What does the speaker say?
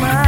มาก